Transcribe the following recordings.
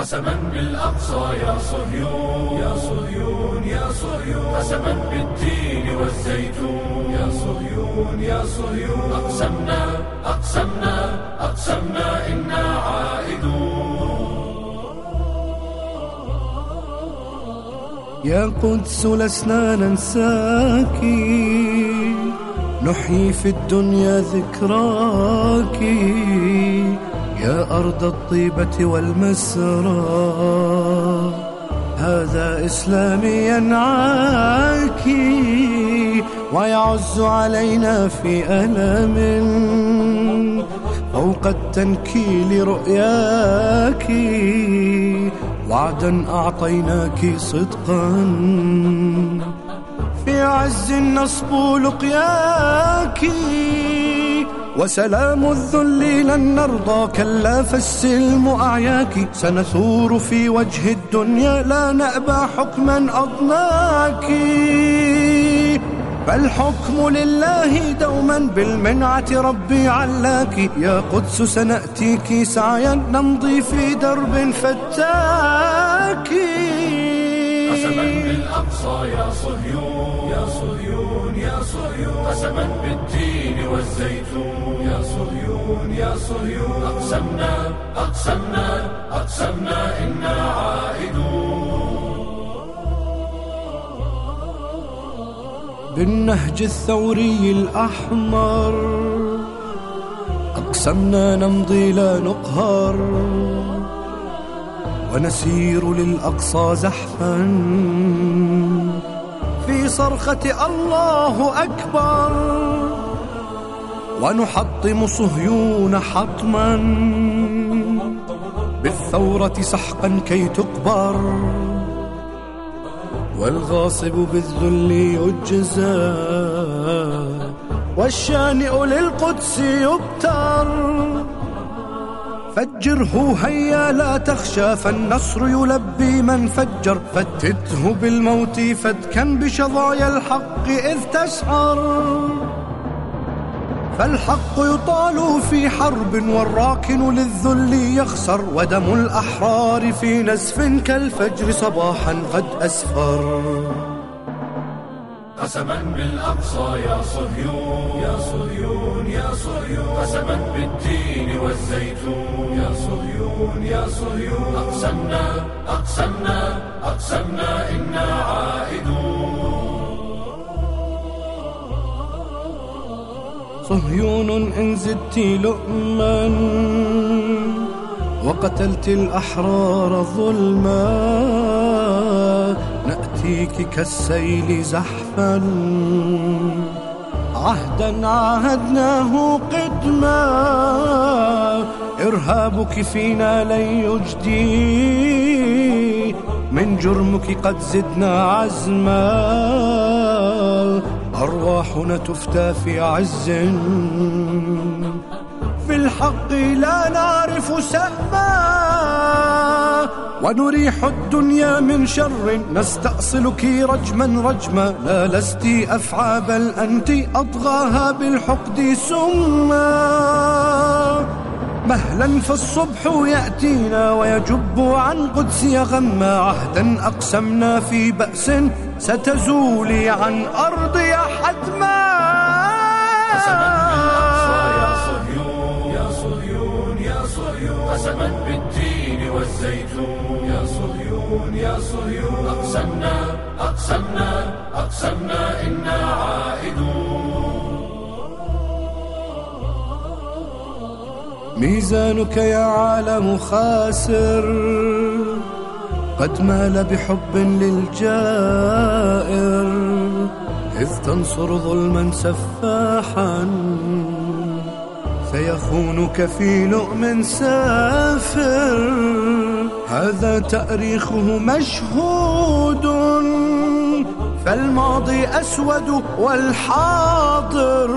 قسما بالأقصى يا صهيون يا صهيون يا صهيون. قسما بالدين والزيتون. يا صهيون يا صهيون. أقسمنا أقسمنا أقسمنا إنا عائدون يا قدس لسنا ننساك نحيي في الدنيا ذكراك. يا أرض الطيبة والمسرى هذا إسلامي ينعاك ويعز علينا في ألم فوق التنكيل رؤياك وعدا أعطيناك صدقا. في عز النصب لقياك. وسلام الذل لن نرضى كلا فالسلم أعياك. سنثور في وجه الدنيا لا نأبى حكما أضناك. فالحكم لله دوما بالمنعة ربي علاك. يا قدس سنأتيك سعيا نمضي في درب فتاك. قسما بالأقصى يا صهيون يا صهيون يا صهيون. قسما بالدين. والزيتون. يا صهيون يا صهيون. أقسمنا أقسمنا أقسمنا إنا عائدون. بالنهج الثوري الأحمر أقسمنا نمضي لا نقهر. ونسير للأقصى زحفا. في صرخة الله أكبر. ونحطم صهيون حطما بالثورة سحقا كي تقبر والغاصب بالذل يجزى والشانئ للقدس يبتر. فجره هيا لا تخشى فالنصر يلبي من فجر. فتته بالموت فتكا بشظايا الحق إذ تسعر فالحق يطال في حرب والراكن للذل يخسر ودم الأحرار في نزف كالفجر صباحا قد أسفر قسما بالأقصى يا صهيون يا صهيون يا صهيون. قسما بالدين والزيتون يا صهيون يا صهيون. أقسمنا أقسمنا أقسمنا إنا صهيون إن زدت لؤما وقتلت الأحرار ظلما نأتيك كالسيل زحفا. عهدا عاهدناه قدما إرهابك فينا لن يجدي من جرمك قد زدنا عزما. أرواحنا تفتى في عز في الحق لا نعرف سأما ونريح الدنيا من شر نستأصلك رجما رجما لا لست أفعى بل أنت أطغاها بالحقد سما مهلا فالصبح يأتينا ويجب عن قدسي غما عهدا أقسمنا في بأس ستزولي عن أرضي حتما. قسما بالأقصى يا صهيون يا صهيون يا صهيون قسما بالدين والزيتون. يا صهيون يا صهيون أقسمنا أقسمنا أقسمنا إنا عائدون ميزانك يا عالم خاسر قد مال بحب للجائر إذ تنصر ظلما سفاحا سيخونك في لؤم سافر. هذا تأريخه مشهود فالماضي أسود والحاضر.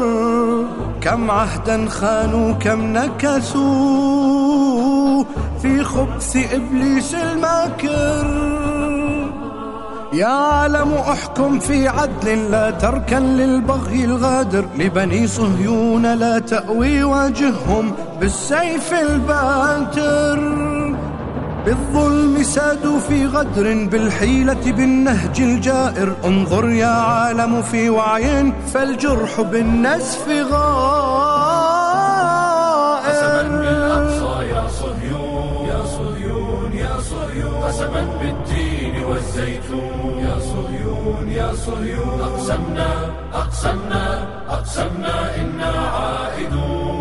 كم عهدا خانوا كم نكثوا. في خبث إبليس الماكر. يا عالم أحكم في عدل لا تركن للبغي الغادر. لبني صهيون لا تأوي واجههم بالسيف الباتر بالظلم سادوا في غدر بالحيلة بالنهج الجائر. انظر يا عالم في وعي فالجرح بالنزف غائر قسما بالأقصى يا صهيون يا صهيون يا صهيون. قسما بالدين والزيتون يا صهيون يا صهيون. أقسمنا أقسمنا أقسمنا إنا عائدون.